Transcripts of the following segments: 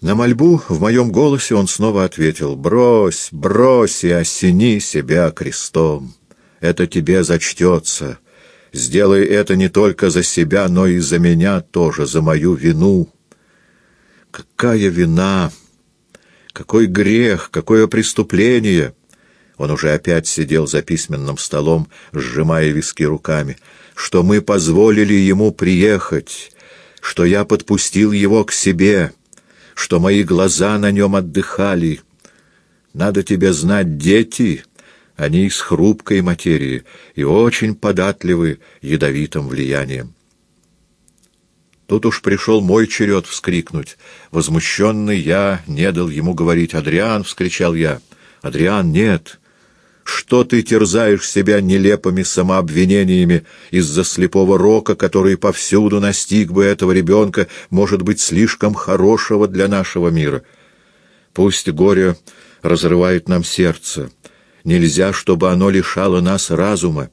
На мольбу в моем голосе он снова ответил «Брось, брось и осени себя крестом. Это тебе зачтется. Сделай это не только за себя, но и за меня тоже, за мою вину». Какая вина! Какой грех! Какое преступление! Он уже опять сидел за письменным столом, сжимая виски руками. Что мы позволили ему приехать, что я подпустил его к себе, что мои глаза на нем отдыхали. Надо тебе знать, дети, они из хрупкой материи и очень податливы ядовитым влиянием. Тут уж пришел мой черед вскрикнуть. Возмущенный я не дал ему говорить. «Адриан!» — вскричал я. «Адриан, нет!» Что ты терзаешь себя нелепыми самообвинениями из-за слепого рока, который повсюду настиг бы этого ребенка, может быть, слишком хорошего для нашего мира? Пусть горе разрывает нам сердце. Нельзя, чтобы оно лишало нас разума.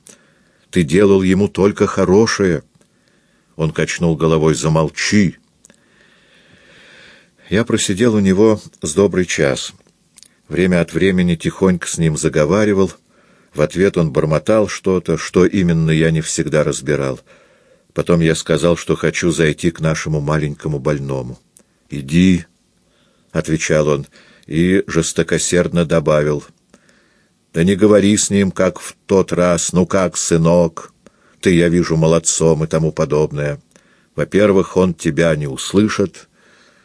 Ты делал ему только хорошее. Он качнул головой «Замолчи!» Я просидел у него с добрый час — Время от времени тихонько с ним заговаривал. В ответ он бормотал что-то, что именно я не всегда разбирал. Потом я сказал, что хочу зайти к нашему маленькому больному. «Иди», — отвечал он, и жестокосердно добавил. «Да не говори с ним, как в тот раз, ну как, сынок, ты, я вижу, молодцом и тому подобное. Во-первых, он тебя не услышит,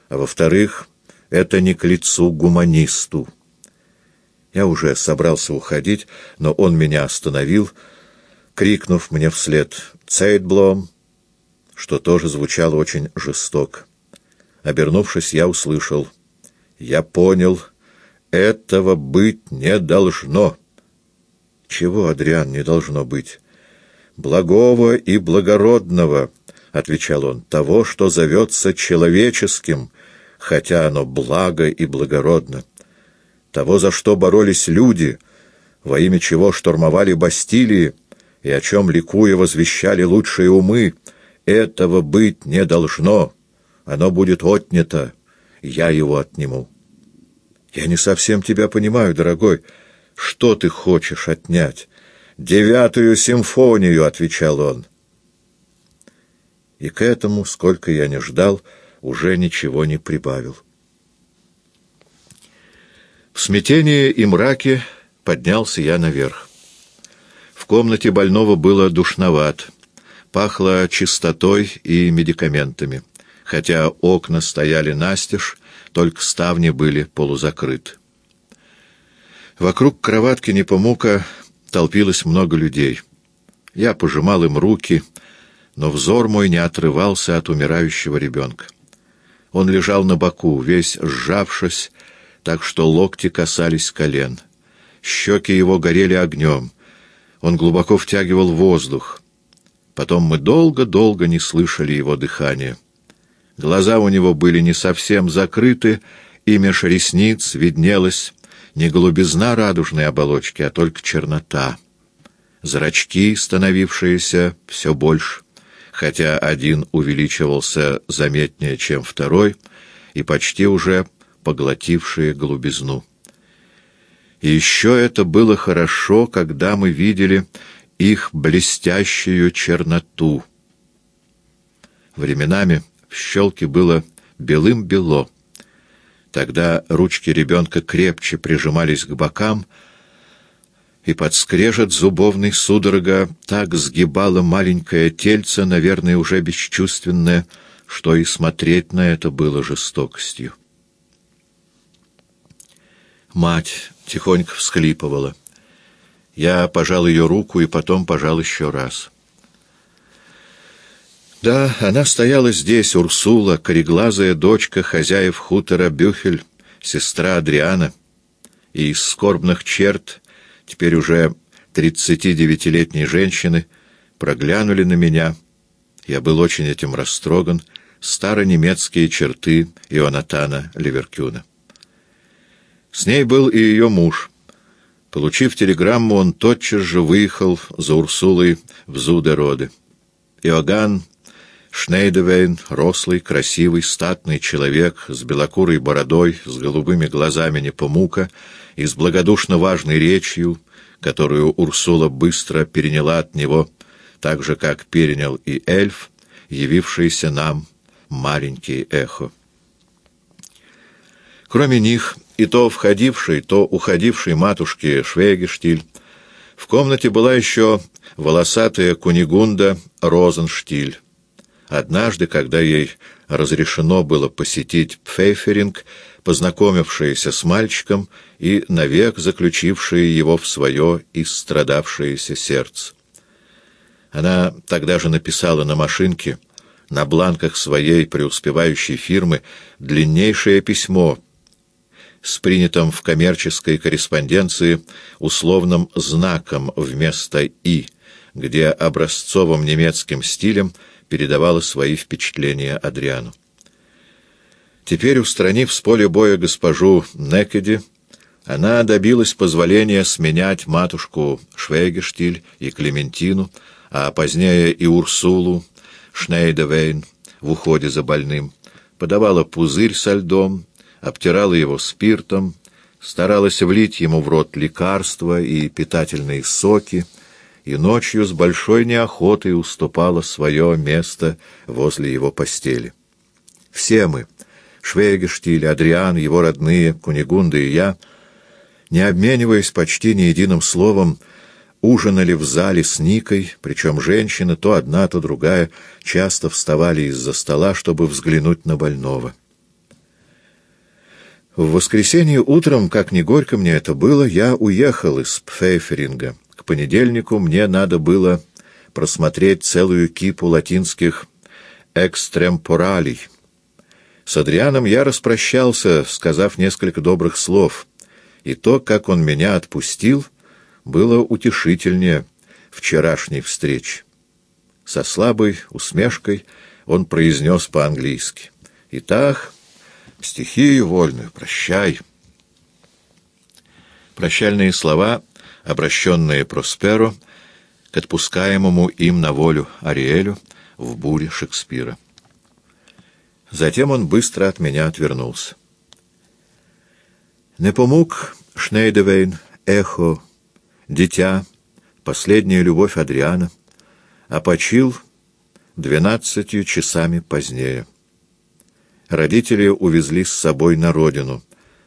а во-вторых, это не к лицу гуманисту». Я уже собрался уходить, но он меня остановил, крикнув мне вслед «Цейтблом», что тоже звучало очень жестоко. Обернувшись, я услышал «Я понял, этого быть не должно». «Чего, Адриан, не должно быть?» «Благого и благородного», — отвечал он, — «того, что зовется человеческим, хотя оно благо и благородно» того, за что боролись люди, во имя чего штурмовали Бастилии и о чем, ликуя, возвещали лучшие умы, этого быть не должно. Оно будет отнято, я его отниму. Я не совсем тебя понимаю, дорогой. Что ты хочешь отнять? Девятую симфонию, — отвечал он. И к этому, сколько я не ждал, уже ничего не прибавил. В смятении и мраке поднялся я наверх. В комнате больного было душноват, пахло чистотой и медикаментами, хотя окна стояли настежь, только ставни были полузакрыты. Вокруг кроватки Непомука толпилось много людей. Я пожимал им руки, но взор мой не отрывался от умирающего ребенка. Он лежал на боку, весь сжавшись, так что локти касались колен. Щеки его горели огнем. Он глубоко втягивал воздух. Потом мы долго-долго не слышали его дыхания. Глаза у него были не совсем закрыты, и меж ресниц виднелась не голубизна радужной оболочки, а только чернота. Зрачки, становившиеся все больше, хотя один увеличивался заметнее, чем второй, и почти уже поглотившие голубизну. И еще это было хорошо, когда мы видели их блестящую черноту. Временами в щелке было белым-бело. Тогда ручки ребенка крепче прижимались к бокам, и под скрежет зубовной судорога так сгибало маленькое тельце, наверное, уже бесчувственное, что и смотреть на это было жестокостью. Мать тихонько всхлипывала. Я пожал ее руку и потом пожал еще раз. Да, она стояла здесь, Урсула, кореглазая дочка хозяев хутора Бюхель, сестра Адриана, и из скорбных черт, теперь уже тридцатидевятилетней женщины, проглянули на меня. Я был очень этим растроган, старонемецкие черты Ионатана Ливеркюна. С ней был и ее муж. Получив телеграмму, он тотчас же выехал за Урсулой в Зудероды. Иоганн Шнейдевейн — рослый, красивый, статный человек с белокурой бородой, с голубыми глазами Непомука и с благодушно важной речью, которую Урсула быстро переняла от него, так же, как перенял и эльф, явившийся нам маленький эхо. Кроме них, и то входившей, то уходившей матушки Швейгештиль, в комнате была еще волосатая кунигунда Розенштиль. Однажды, когда ей разрешено было посетить Пфейферинг, познакомившаяся с мальчиком и навек заключившая его в свое истрадавшееся сердце. Она тогда же написала на машинке, на бланках своей преуспевающей фирмы, длиннейшее письмо с принятым в коммерческой корреспонденции условным знаком вместо «и», где образцовым немецким стилем передавала свои впечатления Адриану. Теперь, устранив с поля боя госпожу Некеди, она добилась позволения сменять матушку Швейгештиль и Клементину, а позднее и Урсулу Шнейдевейн в уходе за больным, подавала пузырь со льдом, обтирала его спиртом, старалась влить ему в рот лекарства и питательные соки, и ночью с большой неохотой уступала свое место возле его постели. Все мы, Швейгештиль, Адриан, его родные, Кунигунда и я, не обмениваясь почти ни единым словом, ужинали в зале с Никой, причем женщины, то одна, то другая, часто вставали из-за стола, чтобы взглянуть на больного. В воскресенье утром, как ни горько мне это было, я уехал из Пфейферинга. К понедельнику мне надо было просмотреть целую кипу латинских экстремпоралей. С Адрианом я распрощался, сказав несколько добрых слов, и то, как он меня отпустил — было утешительнее вчерашней встречи. Со слабой усмешкой он произнес по-английски. «Итак, стихию вольную, прощай». Прощальные слова, обращенные Просперо к отпускаемому им на волю Ариэлю в буре Шекспира. Затем он быстро от меня отвернулся. Непомук, Шнейдевейн, Эхо, дитя, последняя любовь Адриана, а почил двенадцатью часами позднее. Родители увезли с собой на родину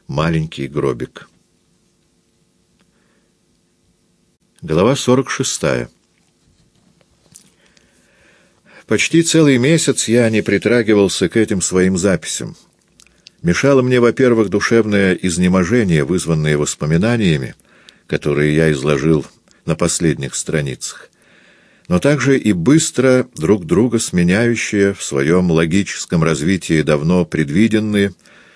маленький гробик. Глава 46. Почти целый месяц я не притрагивался к этим своим записям. Мешало мне, во-первых, душевное изнеможение, вызванное воспоминаниями, которые я изложил на последних страницах, но также и быстро друг друга сменяющие в своем логическом развитии давно предвиденные,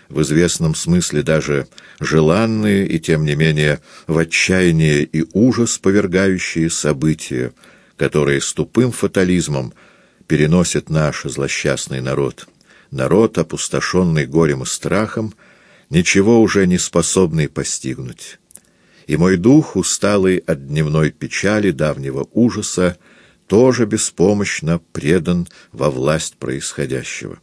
в известном смысле даже желанные и, тем не менее, в отчаяние и ужас повергающие события, которые с тупым фатализмом переносит наш злосчастный народ. Народ, опустошенный горем и страхом, ничего уже не способный постигнуть и мой дух, усталый от дневной печали, давнего ужаса, тоже беспомощно предан во власть происходящего.